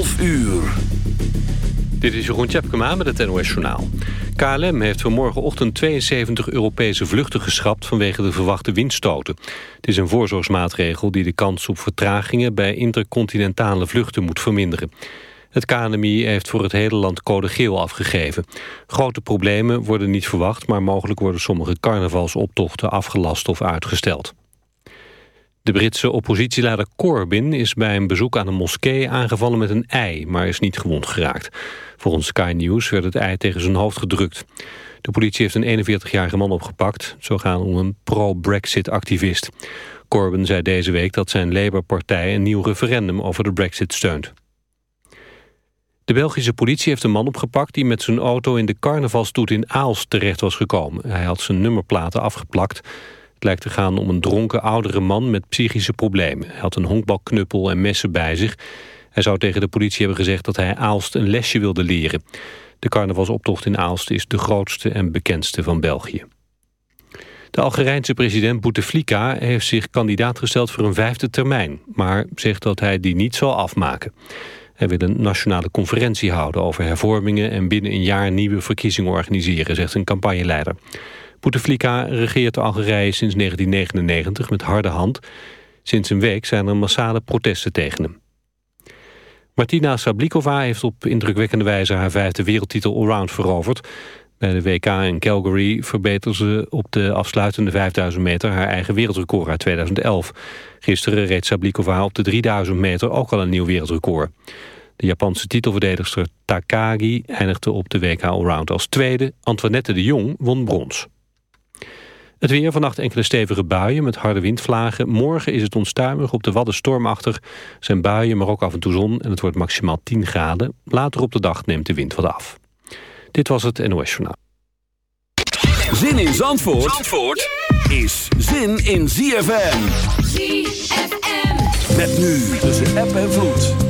12 uur. Dit is Jeroen Tjepkema met het NOS Journaal. KLM heeft vanmorgenochtend 72 Europese vluchten geschrapt... vanwege de verwachte windstoten. Het is een voorzorgsmaatregel die de kans op vertragingen... bij intercontinentale vluchten moet verminderen. Het KNMI heeft voor het hele land code geel afgegeven. Grote problemen worden niet verwacht... maar mogelijk worden sommige carnavalsoptochten afgelast of uitgesteld. De Britse oppositieleider Corbyn is bij een bezoek aan een moskee aangevallen met een ei, maar is niet gewond geraakt. Volgens Sky News werd het ei tegen zijn hoofd gedrukt. De politie heeft een 41-jarige man opgepakt. Zo gaan om een pro-Brexit-activist. Corbyn zei deze week dat zijn Labour-partij een nieuw referendum over de Brexit steunt. De Belgische politie heeft een man opgepakt die met zijn auto in de carnavalstoet in Aalst terecht was gekomen. Hij had zijn nummerplaten afgeplakt. Het lijkt te gaan om een dronken oudere man met psychische problemen. Hij had een honkbalknuppel en messen bij zich. Hij zou tegen de politie hebben gezegd dat hij Aalst een lesje wilde leren. De carnavalsoptocht in Aalst is de grootste en bekendste van België. De Algerijnse president Bouteflika heeft zich kandidaat gesteld voor een vijfde termijn... maar zegt dat hij die niet zal afmaken. Hij wil een nationale conferentie houden over hervormingen... en binnen een jaar nieuwe verkiezingen organiseren, zegt een campagneleider. Bouteflika regeert Algerije sinds 1999 met harde hand. Sinds een week zijn er massale protesten tegen hem. Martina Sablikova heeft op indrukwekkende wijze haar vijfde wereldtitel allround veroverd. Bij de WK in Calgary verbeterde ze op de afsluitende 5000 meter haar eigen wereldrecord uit 2011. Gisteren reed Sablikova op de 3000 meter ook al een nieuw wereldrecord. De Japanse titelverdedigster Takagi eindigde op de WK Allround als tweede. Antoinette de Jong won brons. Het weer, vannacht enkele stevige buien met harde windvlagen. Morgen is het onstuimig, op de Wadden stormachtig. zijn buien, maar ook af en toe zon en het wordt maximaal 10 graden. Later op de dag neemt de wind wat af. Dit was het NOS Journaal. Zin in Zandvoort, Zandvoort is zin in ZFM. ZFM. Met nu tussen app en vloed.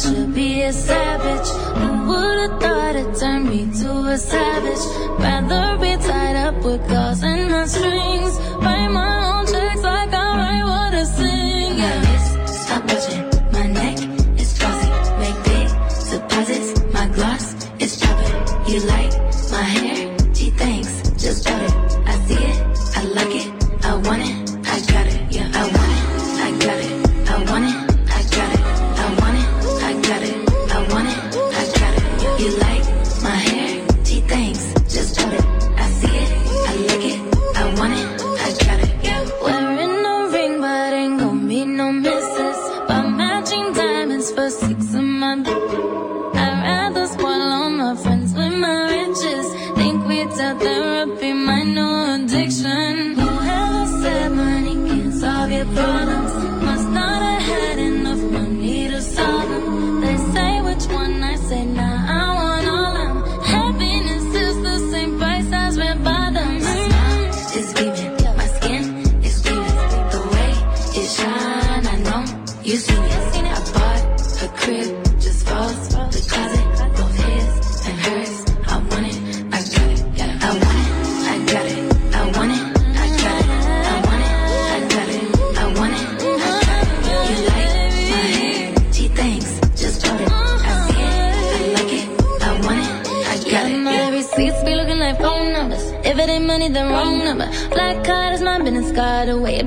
Should to be a savage. Who would've thought it turned me to a savage? Rather be tied up with claws and the strings by my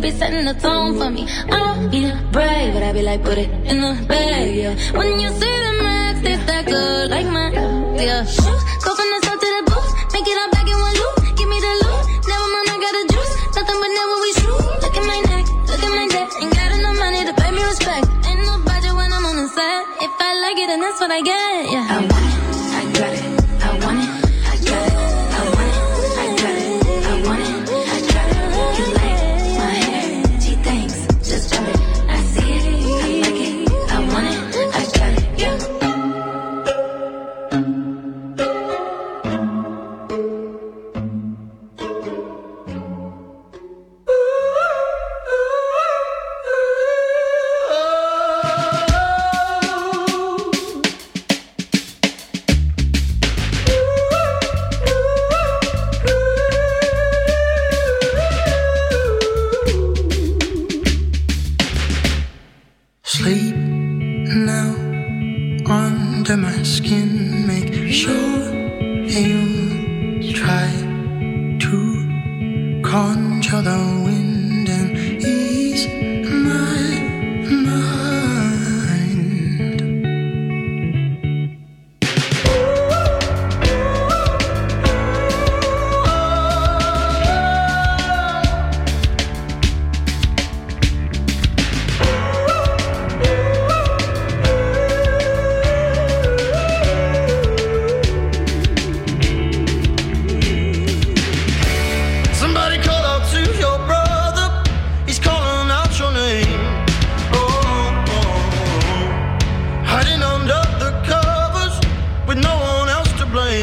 be setting the tone for me. I don't need to brave, but I be like, put it in the bag, yeah. When you see the max, it's that good, like my, yeah. Shoes, go from the south to the booth, make it all back in one loop. Give me the loot, never mind, I got a juice. Nothing but never we shoot. Look at my neck, look at my neck. Ain't got enough money to pay me respect. Ain't no budget when I'm on the set. If I like it, then that's what I get. Blame.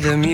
The music,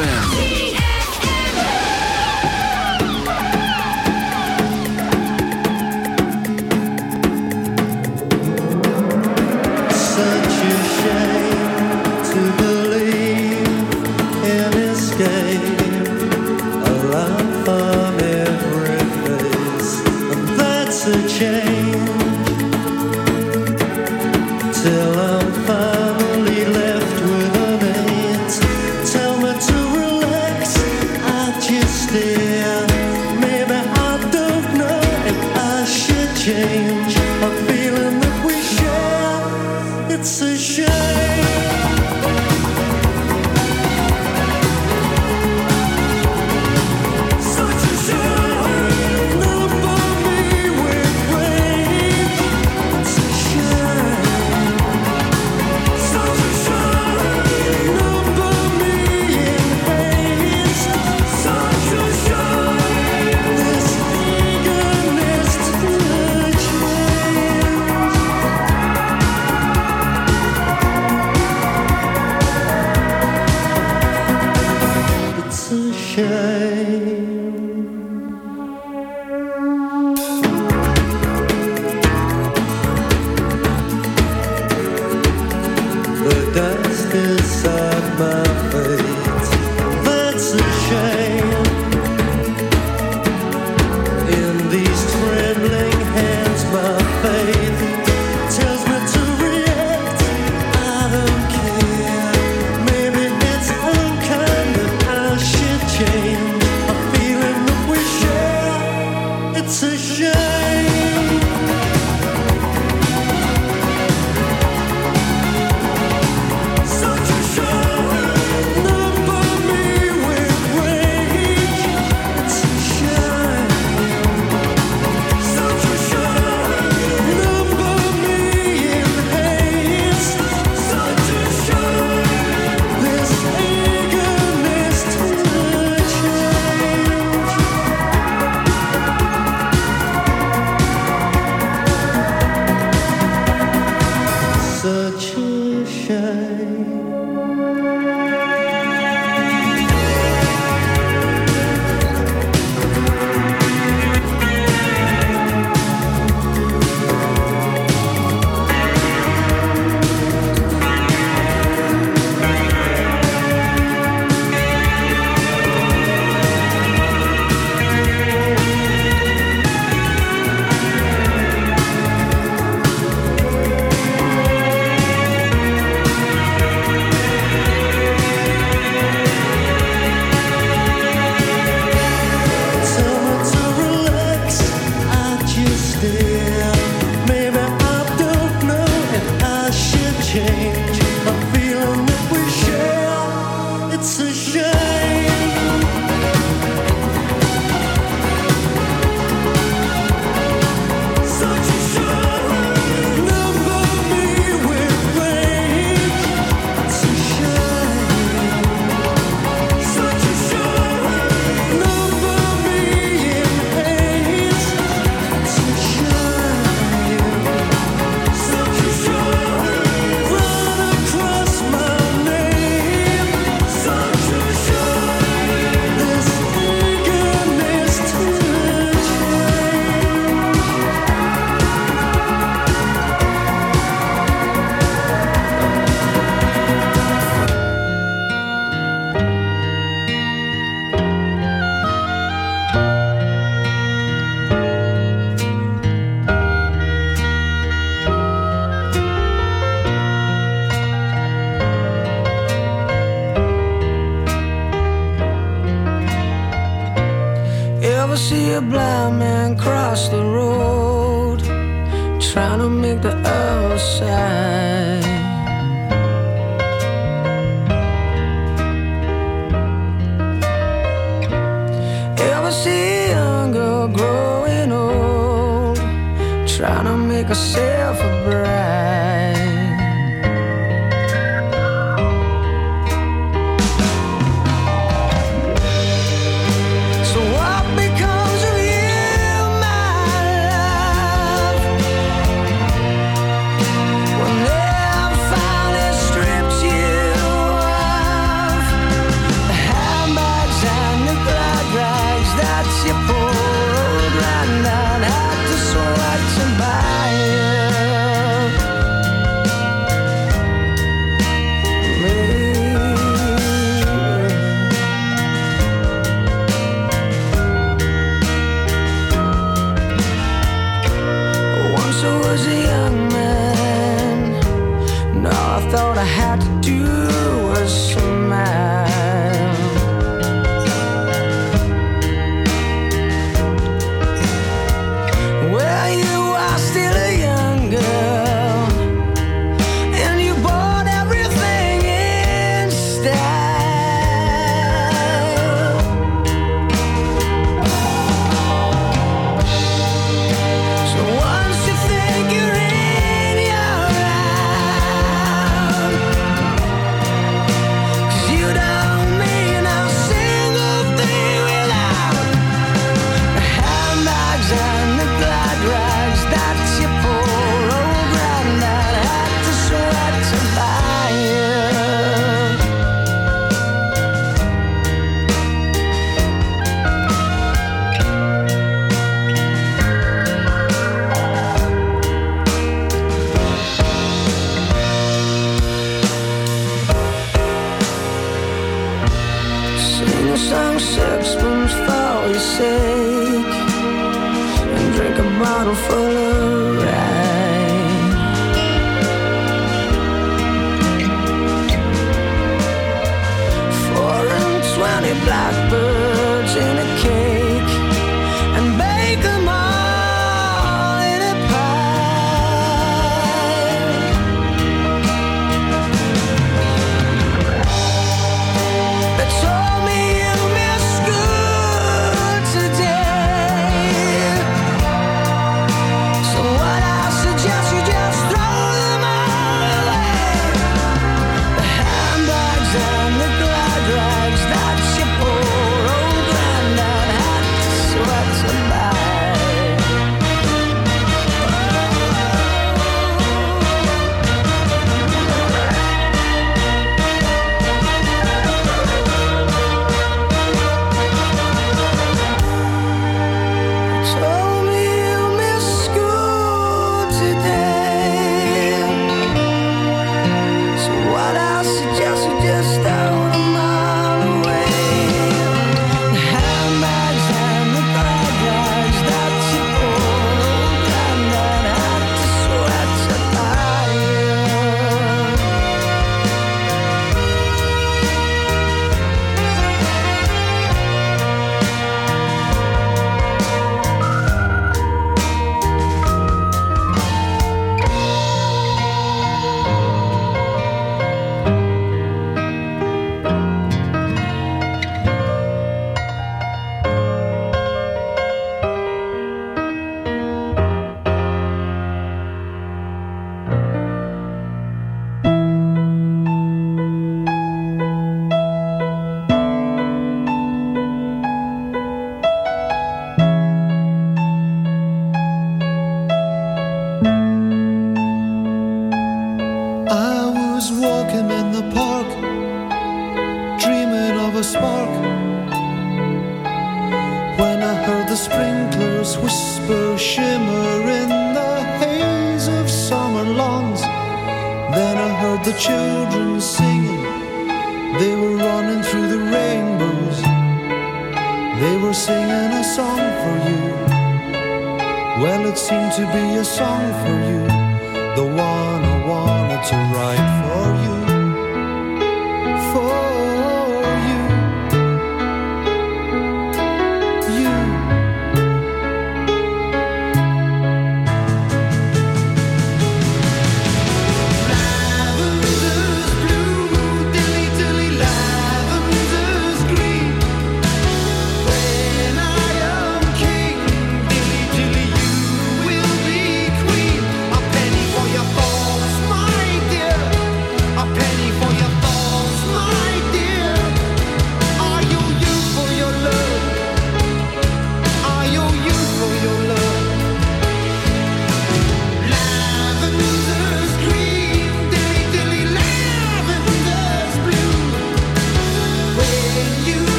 ZFM.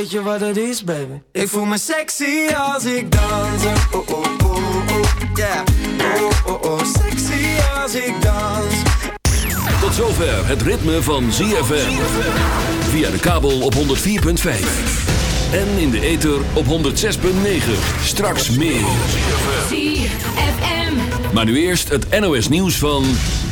Weet je wat het is, baby? Ik voel me sexy als ik dans. Oh, oh, oh, oh, yeah. Oh, oh, oh, sexy als ik dans. Tot zover het ritme van ZFM. Via de kabel op 104.5. En in de ether op 106.9. Straks meer. ZFM. Maar nu eerst het NOS nieuws van...